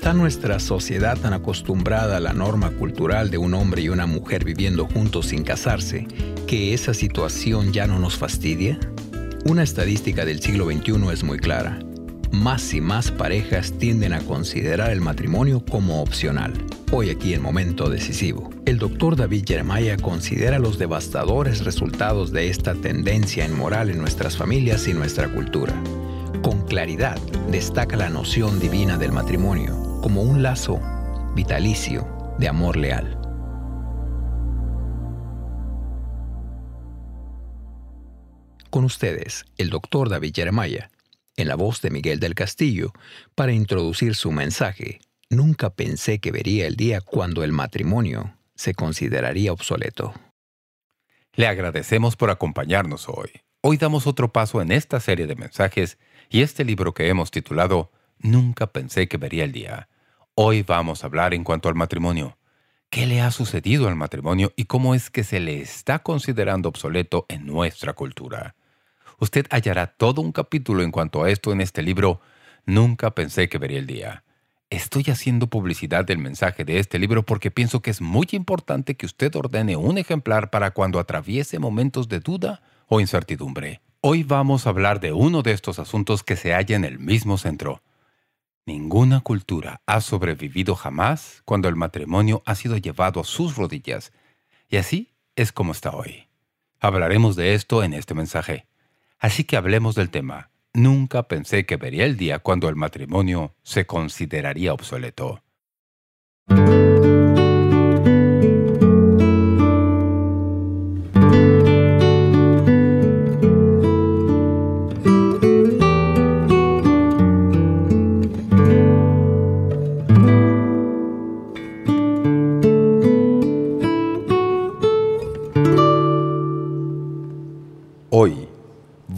¿Está nuestra sociedad tan acostumbrada a la norma cultural de un hombre y una mujer viviendo juntos sin casarse que esa situación ya no nos fastidia? Una estadística del siglo XXI es muy clara. Más y más parejas tienden a considerar el matrimonio como opcional. Hoy aquí el momento decisivo. El doctor David Jeremiah considera los devastadores resultados de esta tendencia inmoral en nuestras familias y nuestra cultura. Con claridad destaca la noción divina del matrimonio como un lazo vitalicio de amor leal. Con ustedes, el doctor David Jeremiah, en la voz de Miguel del Castillo, para introducir su mensaje. Nunca pensé que vería el día cuando el matrimonio se consideraría obsoleto. Le agradecemos por acompañarnos hoy. Hoy damos otro paso en esta serie de mensajes y este libro que hemos titulado Nunca pensé que vería el día. Hoy vamos a hablar en cuanto al matrimonio. ¿Qué le ha sucedido al matrimonio y cómo es que se le está considerando obsoleto en nuestra cultura? Usted hallará todo un capítulo en cuanto a esto en este libro Nunca pensé que vería el día. Estoy haciendo publicidad del mensaje de este libro porque pienso que es muy importante que usted ordene un ejemplar para cuando atraviese momentos de duda o incertidumbre. Hoy vamos a hablar de uno de estos asuntos que se halla en el mismo centro. Ninguna cultura ha sobrevivido jamás cuando el matrimonio ha sido llevado a sus rodillas, y así es como está hoy. Hablaremos de esto en este mensaje. Así que hablemos del tema. Nunca pensé que vería el día cuando el matrimonio se consideraría obsoleto.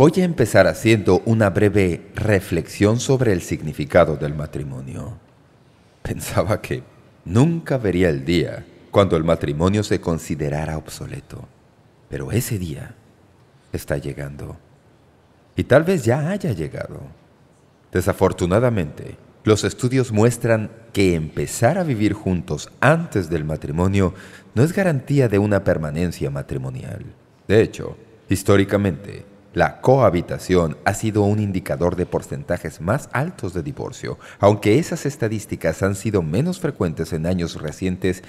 Voy a empezar haciendo una breve reflexión sobre el significado del matrimonio. Pensaba que nunca vería el día cuando el matrimonio se considerara obsoleto. Pero ese día está llegando. Y tal vez ya haya llegado. Desafortunadamente, los estudios muestran que empezar a vivir juntos antes del matrimonio no es garantía de una permanencia matrimonial. De hecho, Históricamente, la cohabitación ha sido un indicador de porcentajes más altos de divorcio, aunque esas estadísticas han sido menos frecuentes en años recientes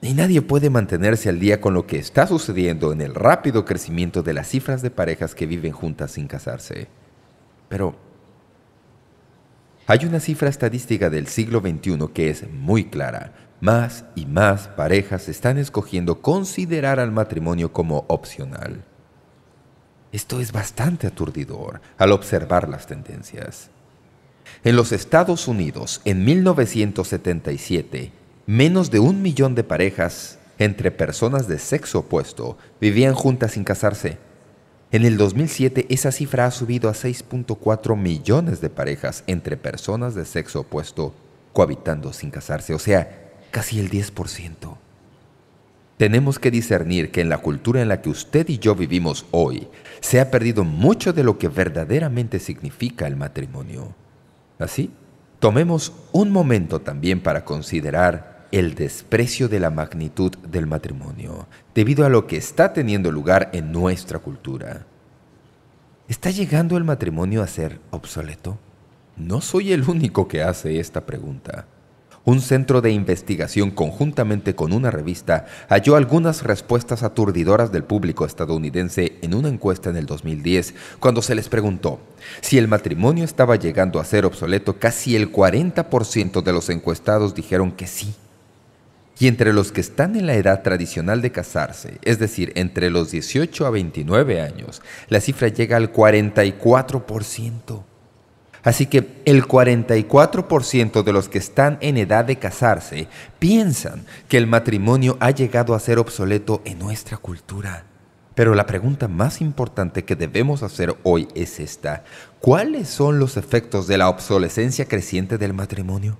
y nadie puede mantenerse al día con lo que está sucediendo en el rápido crecimiento de las cifras de parejas que viven juntas sin casarse. Pero hay una cifra estadística del siglo XXI que es muy clara. Más y más parejas están escogiendo considerar al matrimonio como opcional. Esto es bastante aturdidor al observar las tendencias. En los Estados Unidos, en 1977, menos de un millón de parejas entre personas de sexo opuesto vivían juntas sin casarse. En el 2007, esa cifra ha subido a 6.4 millones de parejas entre personas de sexo opuesto cohabitando sin casarse, o sea, casi el 10%. Tenemos que discernir que en la cultura en la que usted y yo vivimos hoy, se ha perdido mucho de lo que verdaderamente significa el matrimonio. Así, tomemos un momento también para considerar el desprecio de la magnitud del matrimonio, debido a lo que está teniendo lugar en nuestra cultura. ¿Está llegando el matrimonio a ser obsoleto? No soy el único que hace esta pregunta un centro de investigación conjuntamente con una revista halló algunas respuestas aturdidoras del público estadounidense en una encuesta en el 2010 cuando se les preguntó si el matrimonio estaba llegando a ser obsoleto, casi el 40% de los encuestados dijeron que sí. Y entre los que están en la edad tradicional de casarse, es decir, entre los 18 a 29 años, la cifra llega al 44%. Así que el 44% de los que están en edad de casarse piensan que el matrimonio ha llegado a ser obsoleto en nuestra cultura. Pero la pregunta más importante que debemos hacer hoy es esta. ¿Cuáles son los efectos de la obsolescencia creciente del matrimonio?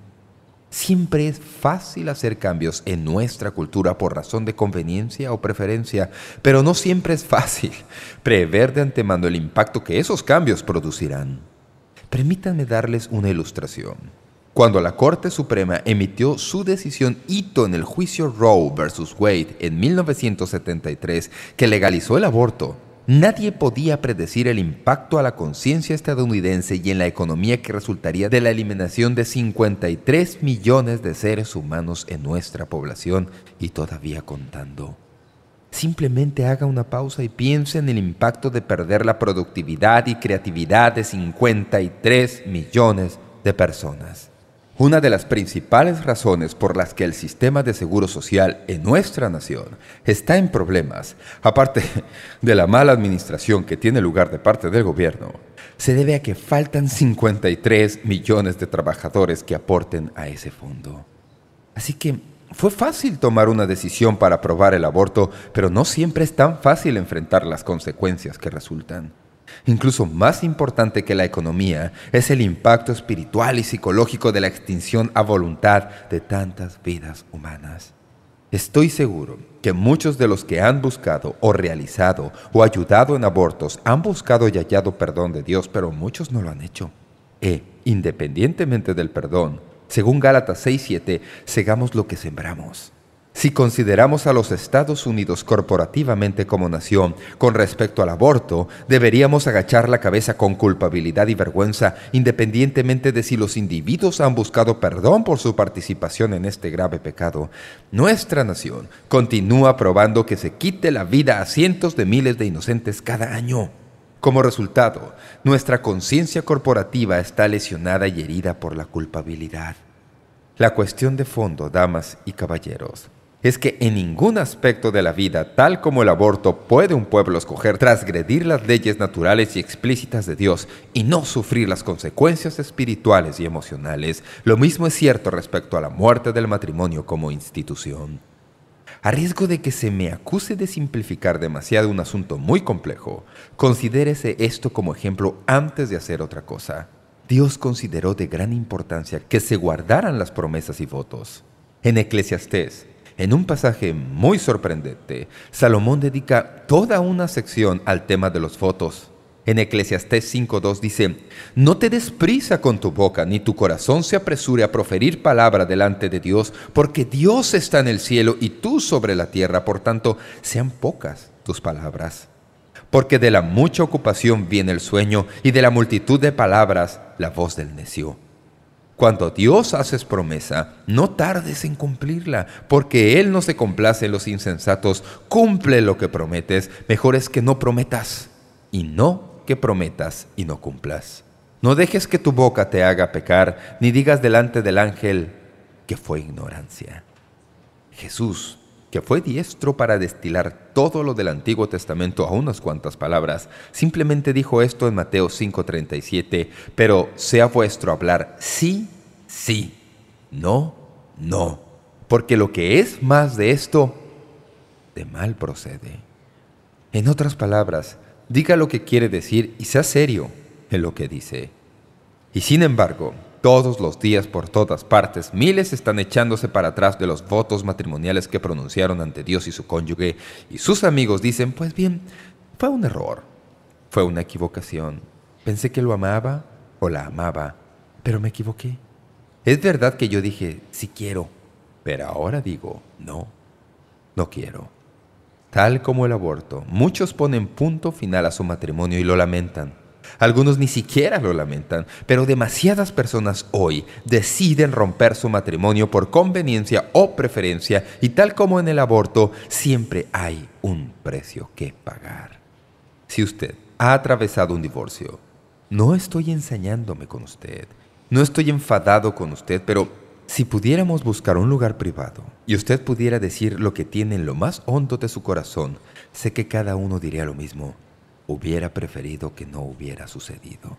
Siempre es fácil hacer cambios en nuestra cultura por razón de conveniencia o preferencia, pero no siempre es fácil prever de antemano el impacto que esos cambios producirán. Permítanme darles una ilustración. Cuando la Corte Suprema emitió su decisión hito en el juicio Roe versus Wade en 1973 que legalizó el aborto, nadie podía predecir el impacto a la conciencia estadounidense y en la economía que resultaría de la eliminación de 53 millones de seres humanos en nuestra población y todavía contando. Simplemente haga una pausa y piense en el impacto de perder la productividad y creatividad de 53 millones de personas. Una de las principales razones por las que el sistema de seguro social en nuestra nación está en problemas, aparte de la mala administración que tiene lugar de parte del gobierno, se debe a que faltan 53 millones de trabajadores que aporten a ese fondo. Así que fue fácil tomar una decisión para aprobar el aborto, pero no siempre es tan fácil enfrentar las consecuencias que resultan. Incluso más importante que la economía es el impacto espiritual y psicológico de la extinción a voluntad de tantas vidas humanas. Estoy seguro que muchos de los que han buscado o realizado o ayudado en abortos han buscado y hallado perdón de Dios, pero muchos no lo han hecho. E, independientemente del perdón, según Gálatas 6.7, segamos lo que sembramos. Si consideramos a los Estados Unidos corporativamente como nación con respecto al aborto, deberíamos agachar la cabeza con culpabilidad y vergüenza, independientemente de si los individuos han buscado perdón por su participación en este grave pecado. Nuestra nación continúa probando que se quite la vida a cientos de miles de inocentes cada año. Como resultado, nuestra conciencia corporativa está lesionada y herida por la culpabilidad. La cuestión de fondo, damas y caballeros, es que en ningún aspecto de la vida, tal como el aborto, puede un pueblo escoger transgredir las leyes naturales y explícitas de Dios y no sufrir las consecuencias espirituales y emocionales. Lo mismo es cierto respecto a la muerte del matrimonio como institución. A riesgo de que se me acuse de simplificar demasiado un asunto muy complejo, considérese esto como ejemplo antes de hacer otra cosa. Dios consideró de gran importancia que se guardaran las promesas y votos. En Eclesiastés, en un pasaje muy sorprendente, Salomón dedica toda una sección al tema de los votos. En Eclesiastés 5.2 dice, No te des prisa con tu boca, ni tu corazón se apresure a proferir palabra delante de Dios, porque Dios está en el cielo y tú sobre la tierra, por tanto, sean pocas tus palabras. Porque de la mucha ocupación viene el sueño, y de la multitud de palabras la voz del necio. Cuando Dios haces promesa, no tardes en cumplirla, porque Él no se complace en los insensatos. Cumple lo que prometes, mejor es que no prometas, y no que prometas y no cumplas. No dejes que tu boca te haga pecar, ni digas delante del ángel que fue ignorancia. Jesús que fue diestro para destilar todo lo del Antiguo Testamento a unas cuantas palabras, simplemente dijo esto en Mateo 5.37, pero sea vuestro hablar sí, sí, no, no, porque lo que es más de esto, de mal procede. En otras palabras, diga lo que quiere decir y sea serio en lo que dice. Y sin embargo, todos los días, por todas partes, miles están echándose para atrás de los votos matrimoniales que pronunciaron ante Dios y su cónyuge, y sus amigos dicen, pues bien, fue un error, fue una equivocación. Pensé que lo amaba o la amaba, pero me equivoqué. Es verdad que yo dije, sí quiero, pero ahora digo, no, no quiero. Tal como el aborto, muchos ponen punto final a su matrimonio y lo lamentan. Algunos ni siquiera lo lamentan, pero demasiadas personas hoy deciden romper su matrimonio por conveniencia o preferencia y tal como en el aborto, siempre hay un precio que pagar. Si usted ha atravesado un divorcio, no estoy ensañándome con usted, no estoy enfadado con usted, pero si pudiéramos buscar un lugar privado y usted pudiera decir lo que tiene en lo más hondo de su corazón, sé que cada uno diría lo mismo hubiera preferido que no hubiera sucedido.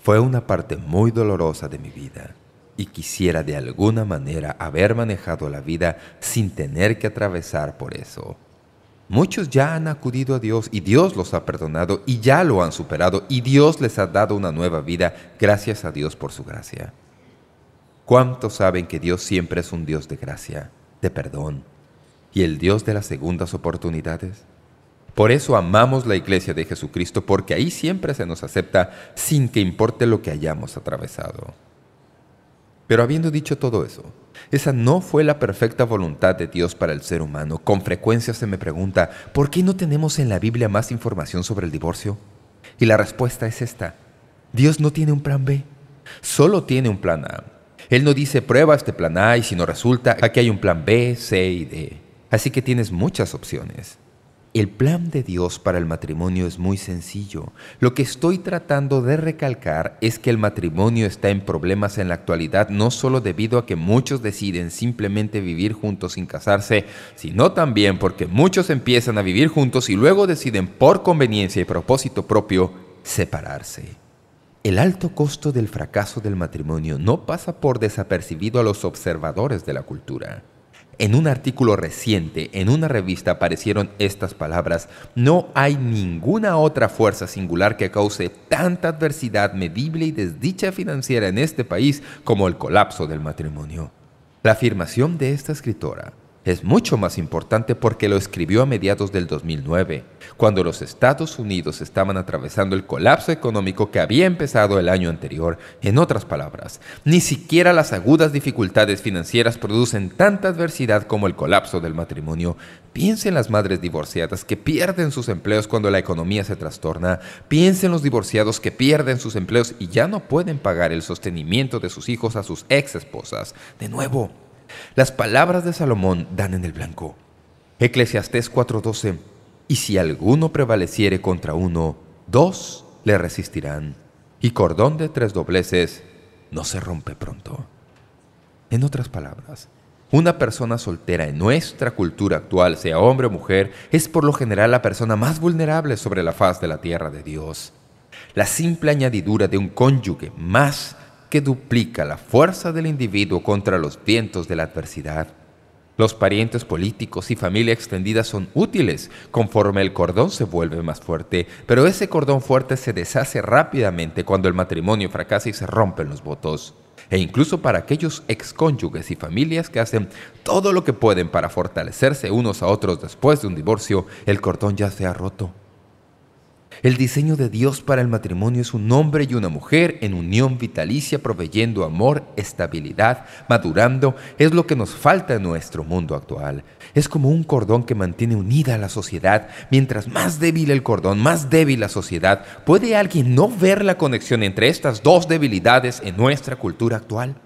Fue una parte muy dolorosa de mi vida y quisiera de alguna manera haber manejado la vida sin tener que atravesar por eso. Muchos ya han acudido a Dios y Dios los ha perdonado y ya lo han superado y Dios les ha dado una nueva vida gracias a Dios por su gracia. ¿Cuántos saben que Dios siempre es un Dios de gracia, de perdón y el Dios de las segundas oportunidades? Por eso amamos la iglesia de Jesucristo, porque ahí siempre se nos acepta sin que importe lo que hayamos atravesado. Pero habiendo dicho todo eso, esa no fue la perfecta voluntad de Dios para el ser humano. Con frecuencia se me pregunta, ¿por qué no tenemos en la Biblia más información sobre el divorcio? Y la respuesta es esta. Dios no tiene un plan B, solo tiene un plan A. Él no dice, prueba este plan A y si no resulta, aquí hay un plan B, C y D. Así que tienes muchas opciones. El plan de Dios para el matrimonio es muy sencillo. Lo que estoy tratando de recalcar es que el matrimonio está en problemas en la actualidad no solo debido a que muchos deciden simplemente vivir juntos sin casarse, sino también porque muchos empiezan a vivir juntos y luego deciden por conveniencia y propósito propio separarse. El alto costo del fracaso del matrimonio no pasa por desapercibido a los observadores de la cultura. En un artículo reciente en una revista aparecieron estas palabras «No hay ninguna otra fuerza singular que cause tanta adversidad medible y desdicha financiera en este país como el colapso del matrimonio». La afirmación de esta escritora es mucho más importante porque lo escribió a mediados del 2009, cuando los Estados Unidos estaban atravesando el colapso económico que había empezado el año anterior. En otras palabras, ni siquiera las agudas dificultades financieras producen tanta adversidad como el colapso del matrimonio. Piensen las madres divorciadas que pierden sus empleos cuando la economía se trastorna. Piensen los divorciados que pierden sus empleos y ya no pueden pagar el sostenimiento de sus hijos a sus ex esposas. De nuevo, las palabras de Salomón dan en el blanco. Eclesiastés 4.12 Y si alguno prevaleciere contra uno, dos le resistirán, y cordón de tres dobleces no se rompe pronto. En otras palabras, una persona soltera en nuestra cultura actual, sea hombre o mujer, es por lo general la persona más vulnerable sobre la faz de la tierra de Dios. La simple añadidura de un cónyuge más que duplica la fuerza del individuo contra los vientos de la adversidad. Los parientes políticos y familia extendida son útiles conforme el cordón se vuelve más fuerte, pero ese cordón fuerte se deshace rápidamente cuando el matrimonio fracasa y se rompen los votos. E incluso para aquellos excónyuges y familias que hacen todo lo que pueden para fortalecerse unos a otros después de un divorcio, el cordón ya se ha roto. El diseño de Dios para el matrimonio es un hombre y una mujer en unión vitalicia proveyendo amor, estabilidad, madurando. Es lo que nos falta en nuestro mundo actual. Es como un cordón que mantiene unida a la sociedad. Mientras más débil el cordón, más débil la sociedad. ¿Puede alguien no ver la conexión entre estas dos debilidades en nuestra cultura actual?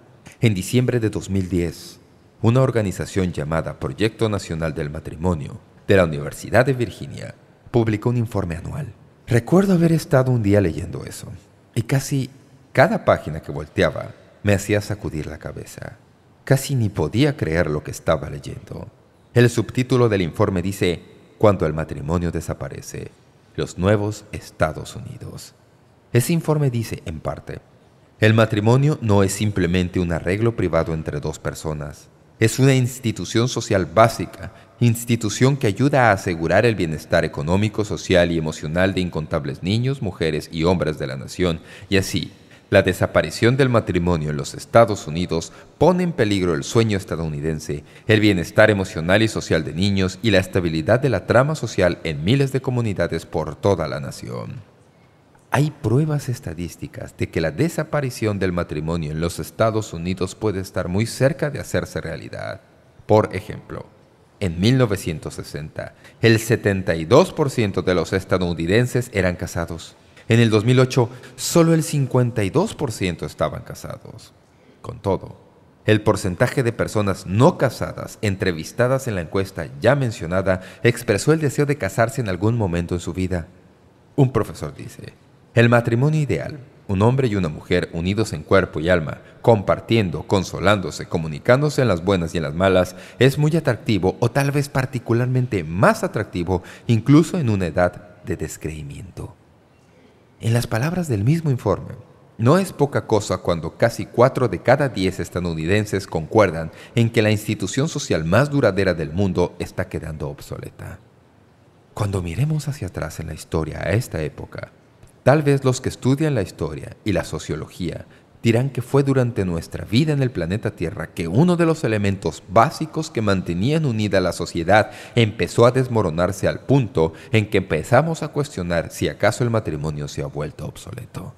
En diciembre de 2010, una organización llamada Proyecto Nacional del Matrimonio de la Universidad de Virginia publicó un informe anual Recuerdo haber estado un día leyendo eso, y casi cada página que volteaba me hacía sacudir la cabeza. Casi ni podía creer lo que estaba leyendo. El subtítulo del informe dice, Cuando el matrimonio desaparece, los nuevos Estados Unidos. Ese informe dice, en parte, el matrimonio no es simplemente un arreglo privado entre dos personas. Es una institución social básica institución que ayuda a asegurar el bienestar económico, social y emocional de incontables niños, mujeres y hombres de la nación, y así, la desaparición del matrimonio en los Estados Unidos pone en peligro el sueño estadounidense, el bienestar emocional y social de niños y la estabilidad de la trama social en miles de comunidades por toda la nación. Hay pruebas estadísticas de que la desaparición del matrimonio en los Estados Unidos puede estar muy cerca de hacerse realidad. Por ejemplo, en 1960, el 72% de los estadounidenses eran casados. En el 2008, solo el 52% estaban casados. Con todo, el porcentaje de personas no casadas entrevistadas en la encuesta ya mencionada expresó el deseo de casarse en algún momento en su vida. Un profesor dice, el matrimonio ideal un hombre y una mujer unidos en cuerpo y alma, compartiendo, consolándose, comunicándose en las buenas y en las malas, es muy atractivo o tal vez particularmente más atractivo incluso en una edad de descreimiento. En las palabras del mismo informe, no es poca cosa cuando casi cuatro de cada diez estadounidenses concuerdan en que la institución social más duradera del mundo está quedando obsoleta. Cuando miremos hacia atrás en la historia a esta época, Tal vez los que estudian la historia y la sociología dirán que fue durante nuestra vida en el planeta Tierra que uno de los elementos básicos que mantenían unida la sociedad empezó a desmoronarse al punto en que empezamos a cuestionar si acaso el matrimonio se ha vuelto obsoleto.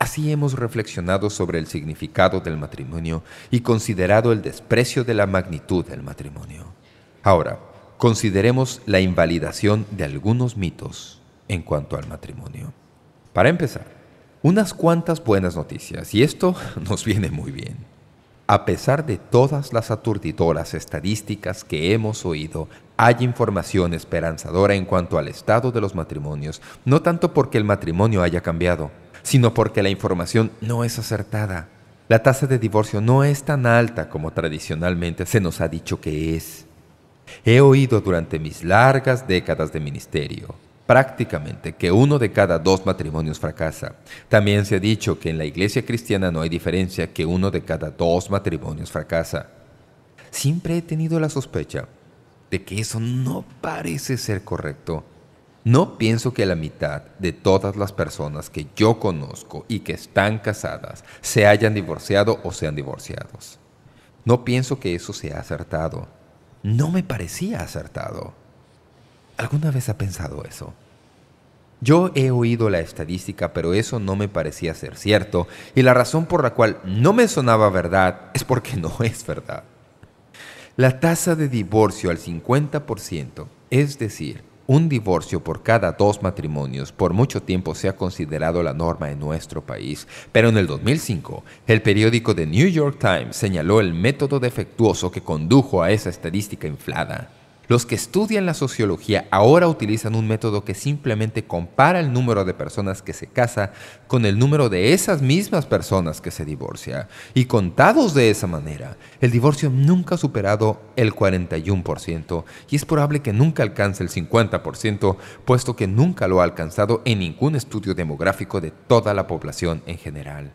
Así hemos reflexionado sobre el significado del matrimonio y considerado el desprecio de la magnitud del matrimonio. Ahora, consideremos la invalidación de algunos mitos en cuanto al matrimonio. Para empezar, unas cuantas buenas noticias, y esto nos viene muy bien. A pesar de todas las aturdidoras estadísticas que hemos oído, hay información esperanzadora en cuanto al estado de los matrimonios, no tanto porque el matrimonio haya cambiado, sino porque la información no es acertada. La tasa de divorcio no es tan alta como tradicionalmente se nos ha dicho que es. He oído durante mis largas décadas de ministerio prácticamente que uno de cada dos matrimonios fracasa. También se ha dicho que en la iglesia cristiana no hay diferencia que uno de cada dos matrimonios fracasa. Siempre he tenido la sospecha de que eso no parece ser correcto. No pienso que la mitad de todas las personas que yo conozco y que están casadas se hayan divorciado o sean divorciados. No pienso que eso sea acertado. No me parecía acertado. ¿Alguna vez ha pensado eso? Yo he oído la estadística, pero eso no me parecía ser cierto, y la razón por la cual no me sonaba verdad es porque no es verdad. La tasa de divorcio al 50%, es decir, un divorcio por cada dos matrimonios por mucho tiempo se ha considerado la norma en nuestro país, pero en el 2005 el periódico The New York Times señaló el método defectuoso que condujo a esa estadística inflada. Los que estudian la sociología ahora utilizan un método que simplemente compara el número de personas que se casa con el número de esas mismas personas que se divorcia. Y contados de esa manera, el divorcio nunca ha superado el 41% y es probable que nunca alcance el 50%, puesto que nunca lo ha alcanzado en ningún estudio demográfico de toda la población en general.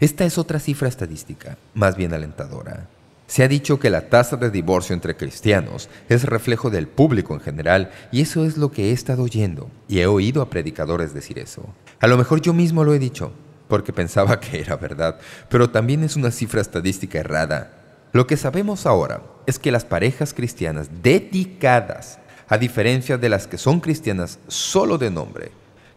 Esta es otra cifra estadística, más bien alentadora. Se ha dicho que la tasa de divorcio entre cristianos es reflejo del público en general y eso es lo que he estado oyendo y he oído a predicadores decir eso. A lo mejor yo mismo lo he dicho porque pensaba que era verdad, pero también es una cifra estadística errada. Lo que sabemos ahora es que las parejas cristianas dedicadas, a diferencia de las que son cristianas solo de nombre,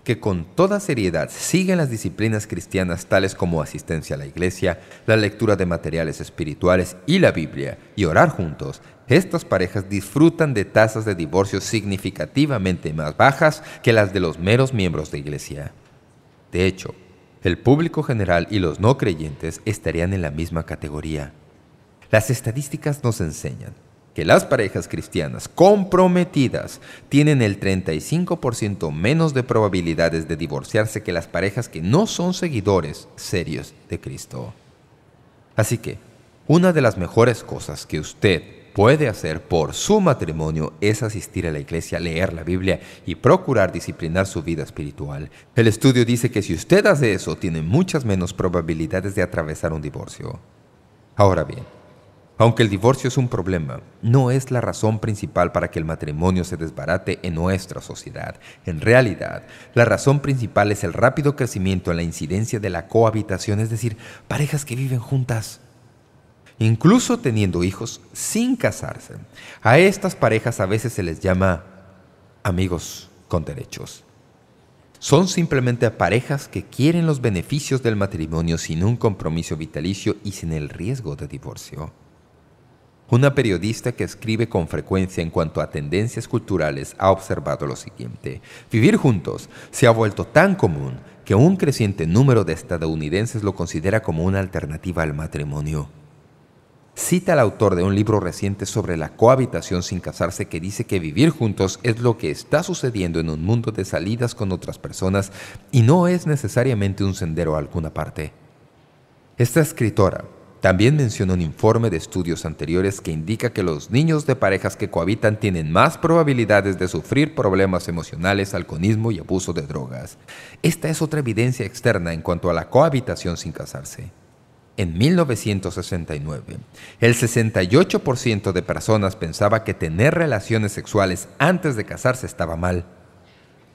que con toda seriedad siguen las disciplinas cristianas tales como asistencia a la iglesia, la lectura de materiales espirituales y la Biblia, y orar juntos, estas parejas disfrutan de tasas de divorcio significativamente más bajas que las de los meros miembros de iglesia. De hecho, el público general y los no creyentes estarían en la misma categoría. Las estadísticas nos enseñan que las parejas cristianas comprometidas tienen el 35% menos de probabilidades de divorciarse que las parejas que no son seguidores serios de Cristo. Así que, una de las mejores cosas que usted puede hacer por su matrimonio es asistir a la iglesia, leer la Biblia y procurar disciplinar su vida espiritual. El estudio dice que si usted hace eso, tiene muchas menos probabilidades de atravesar un divorcio. Ahora bien, aunque el divorcio es un problema, no es la razón principal para que el matrimonio se desbarate en nuestra sociedad. En realidad, la razón principal es el rápido crecimiento en la incidencia de la cohabitación, es decir, parejas que viven juntas, incluso teniendo hijos sin casarse. A estas parejas a veces se les llama amigos con derechos. Son simplemente parejas que quieren los beneficios del matrimonio sin un compromiso vitalicio y sin el riesgo de divorcio. Una periodista que escribe con frecuencia en cuanto a tendencias culturales ha observado lo siguiente. Vivir juntos se ha vuelto tan común que un creciente número de estadounidenses lo considera como una alternativa al matrimonio. Cita al autor de un libro reciente sobre la cohabitación sin casarse que dice que vivir juntos es lo que está sucediendo en un mundo de salidas con otras personas y no es necesariamente un sendero a alguna parte. Esta escritora también menciona un informe de estudios anteriores que indica que los niños de parejas que cohabitan tienen más probabilidades de sufrir problemas emocionales, alcoholismo y abuso de drogas. Esta es otra evidencia externa en cuanto a la cohabitación sin casarse. En 1969, el 68% de personas pensaba que tener relaciones sexuales antes de casarse estaba mal.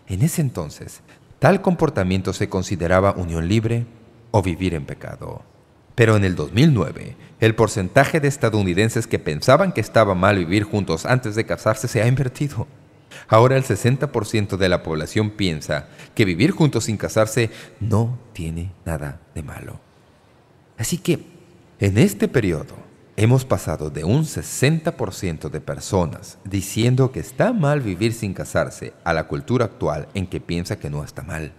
En ese entonces, tal comportamiento se consideraba unión libre o vivir en pecado. Pero en el 2009, el porcentaje de estadounidenses que pensaban que estaba mal vivir juntos antes de casarse se ha invertido. Ahora el 60% de la población piensa que vivir juntos sin casarse no tiene nada de malo. Así que, en este periodo, hemos pasado de un 60% de personas diciendo que está mal vivir sin casarse a la cultura actual en que piensa que no está mal.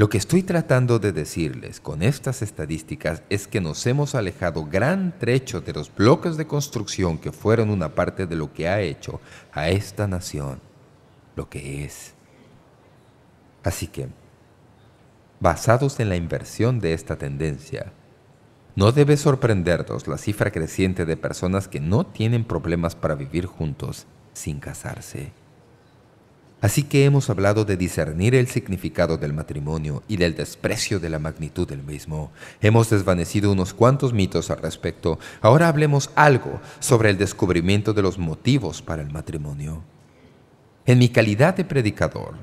Lo que estoy tratando de decirles con estas estadísticas es que nos hemos alejado gran trecho de los bloques de construcción que fueron una parte de lo que ha hecho a esta nación lo que es. Así que, basados en la inversión de esta tendencia, no debe sorprendernos la cifra creciente de personas que no tienen problemas para vivir juntos sin casarse. Así que hemos hablado de discernir el significado del matrimonio y del desprecio de la magnitud del mismo. Hemos desvanecido unos cuantos mitos al respecto. Ahora hablemos algo sobre el descubrimiento de los motivos para el matrimonio. En mi calidad de predicador,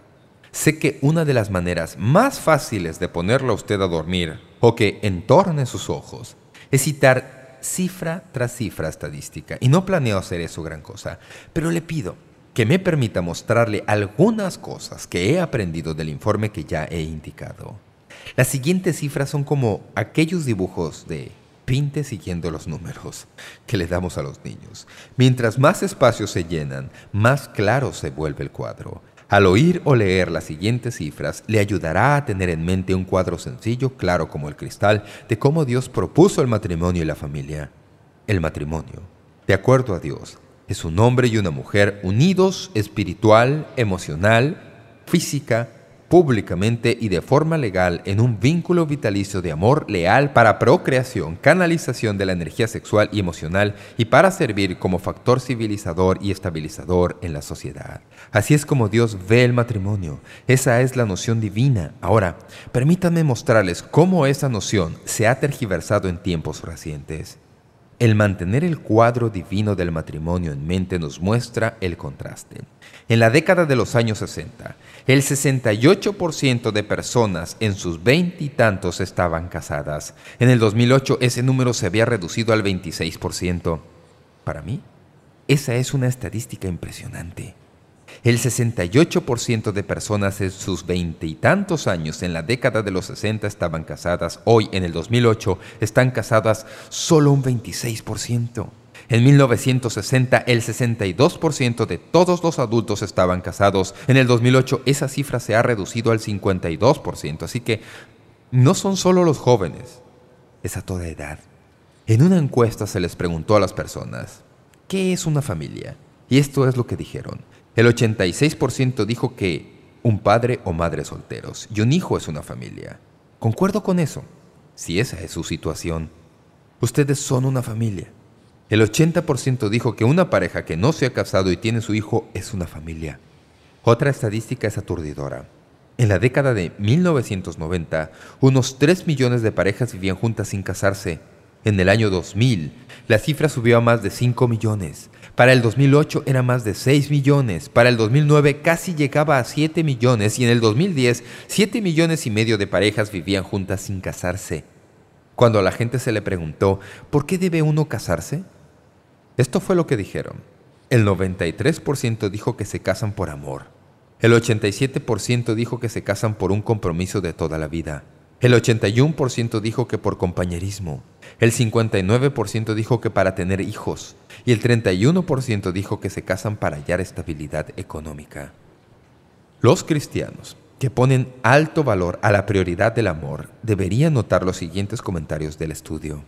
sé que una de las maneras más fáciles de ponerlo a usted a dormir o que entorne sus ojos es citar cifra tras cifra estadística. Y no planeo hacer eso gran cosa, pero le pido que me permita mostrarle algunas cosas que he aprendido del informe que ya he indicado. Las siguientes cifras son como aquellos dibujos de pinte siguiendo los números que le damos a los niños. Mientras más espacios se llenan, más claro se vuelve el cuadro. Al oír o leer las siguientes cifras, le ayudará a tener en mente un cuadro sencillo, claro como el cristal, de cómo Dios propuso el matrimonio y la familia. El matrimonio, de acuerdo a Dios, es un hombre y una mujer unidos espiritual, emocional, física, públicamente y de forma legal en un vínculo vitalicio de amor leal para procreación, canalización de la energía sexual y emocional y para servir como factor civilizador y estabilizador en la sociedad. Así es como Dios ve el matrimonio. Esa es la noción divina. Ahora, permítanme mostrarles cómo esa noción se ha tergiversado en tiempos recientes. El mantener el cuadro divino del matrimonio en mente nos muestra el contraste. En la década de los años 60, el 68% de personas en sus veintitantos estaban casadas. En el 2008 ese número se había reducido al 26%. Para mí, esa es una estadística impresionante. El 68% de personas en sus veintitantos años en la década de los 60 estaban casadas. Hoy, en el 2008, están casadas solo un 26%. En 1960, el 62% de todos los adultos estaban casados. En el 2008, esa cifra se ha reducido al 52%. Así que no son solo los jóvenes, es a toda edad. En una encuesta se les preguntó a las personas, ¿qué es una familia? Y esto es lo que dijeron. El 86% dijo que un padre o madre solteros y un hijo es una familia. Concuerdo con eso, si esa es su situación. Ustedes son una familia. El 80% dijo que una pareja que no se ha casado y tiene su hijo es una familia. Otra estadística es aturdidora. En la década de 1990, unos 3 millones de parejas vivían juntas sin casarse. En el año 2000, la cifra subió a más de 5 millones. Para el 2008 era más de 6 millones. Para el 2009 casi llegaba a 7 millones. Y en el 2010, 7 millones y medio de parejas vivían juntas sin casarse. Cuando a la gente se le preguntó, ¿por qué debe uno casarse? Esto fue lo que dijeron. El 93% dijo que se casan por amor. El 87% dijo que se casan por un compromiso de toda la vida. El 81% dijo que por compañerismo. El 59% dijo que para tener hijos y el 31% dijo que se casan para hallar estabilidad económica. Los cristianos, que ponen alto valor a la prioridad del amor, deberían notar los siguientes comentarios del estudio.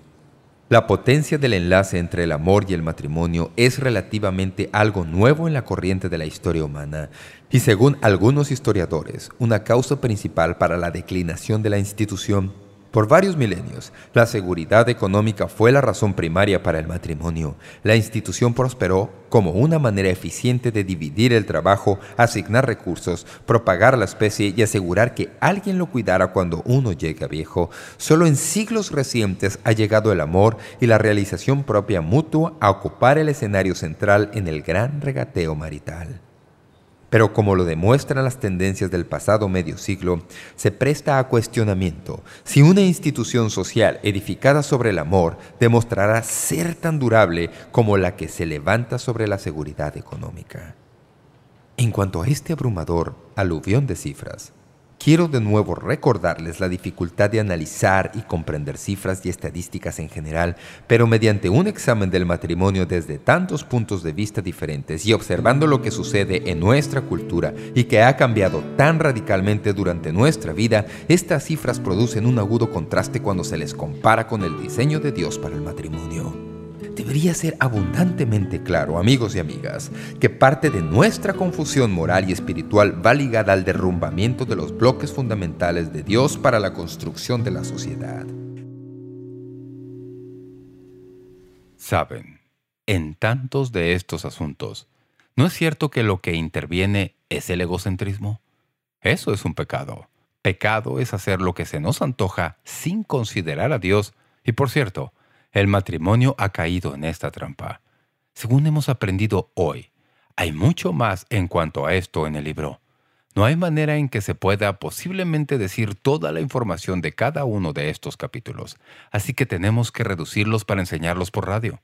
La potencia del enlace entre el amor y el matrimonio es relativamente algo nuevo en la corriente de la historia humana y según algunos historiadores, una causa principal para la declinación de la institución por varios milenios, la seguridad económica fue la razón primaria para el matrimonio. La institución prosperó como una manera eficiente de dividir el trabajo, asignar recursos, propagar la especie y asegurar que alguien lo cuidara cuando uno llegue a viejo. Solo en siglos recientes ha llegado el amor y la realización propia mutua a ocupar el escenario central en el gran regateo marital. Pero como lo demuestran las tendencias del pasado medio siglo, se presta a cuestionamiento si una institución social edificada sobre el amor demostrará ser tan durable como la que se levanta sobre la seguridad económica. En cuanto a este abrumador aluvión de cifras, Quiero de nuevo recordarles la dificultad de analizar y comprender cifras y estadísticas en general, pero mediante un examen del matrimonio desde tantos puntos de vista diferentes y observando lo que sucede en nuestra cultura y que ha cambiado tan radicalmente durante nuestra vida, estas cifras producen un agudo contraste cuando se les compara con el diseño de Dios para el matrimonio debería ser abundantemente claro, amigos y amigas, que parte de nuestra confusión moral y espiritual va ligada al derrumbamiento de los bloques fundamentales de Dios para la construcción de la sociedad. Saben, en tantos de estos asuntos, ¿no es cierto que lo que interviene es el egocentrismo? Eso es un pecado. Pecado es hacer lo que se nos antoja sin considerar a Dios y, por cierto, el matrimonio ha caído en esta trampa. Según hemos aprendido hoy, hay mucho más en cuanto a esto en el libro. No hay manera en que se pueda posiblemente decir toda la información de cada uno de estos capítulos, así que tenemos que reducirlos para enseñarlos por radio.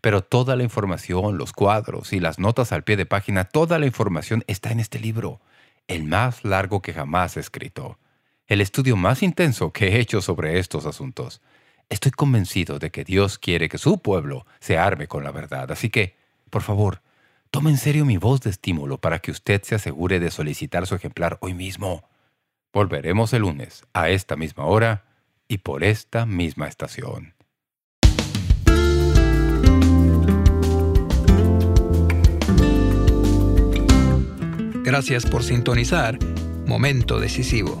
Pero toda la información, los cuadros y las notas al pie de página, toda la información está en este libro, el más largo que jamás he escrito, el estudio más intenso que he hecho sobre estos asuntos. Estoy convencido de que Dios quiere que su pueblo se arme con la verdad. Así que, por favor, tome en serio mi voz de estímulo para que usted se asegure de solicitar su ejemplar hoy mismo. Volveremos el lunes, a esta misma hora y por esta misma estación. Gracias por sintonizar Momento Decisivo.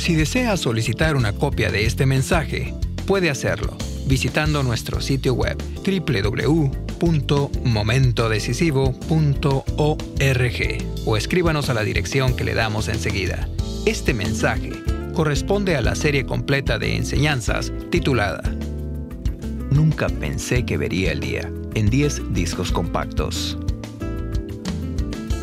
Si desea solicitar una copia de este mensaje, puede hacerlo visitando nuestro sitio web www.momentodecisivo.org o escríbanos a la dirección que le damos enseguida. Este mensaje corresponde a la serie completa de enseñanzas titulada Nunca pensé que vería el día en 10 discos compactos.